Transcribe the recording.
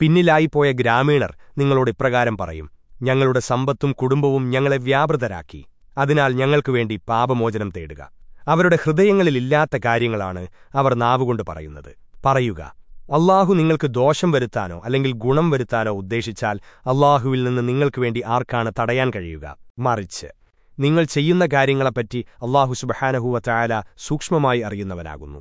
പിന്നിലായിപ്പോയ ഗ്രാമീണർ നിങ്ങളോട് ഇപ്രകാരം പറയും ഞങ്ങളുടെ സമ്പത്തും കുടുംബവും ഞങ്ങളെ വ്യാപൃതരാക്കി. അതിനാൽ ഞങ്ങൾക്കുവേണ്ടി പാപമോചനം തേടുക. അവരുടെ ഹൃദയങ്ങളിലില്ലാത്ത കാര്യങ്ങളാണ് അവർ നാവുകൊണ്ട് പറയുന്നത്. പറയുക അള്ളാഹു നിങ്ങൾക്ക് ദോഷം വരുത്താനോ അല്ലെങ്കിൽ ഗുണം വരുത്താനോ ഉദ്ദേശിച്ചാൽ അള്ളാഹുവിൽ നിന്ന് നിങ്ങൾക്ക് വേണ്ടി ആർക്കാണ് തടയാൻ കഴിയുക? മറിച്ച് നിങ്ങൾ ചെയ്യുന്ന കാര്യങ്ങളെപ്പറ്റി അള്ളാഹു സുബഹാനഹുവ ചായാല സൂക്ഷ്മമായി അറിയുന്നവനാകുന്നു.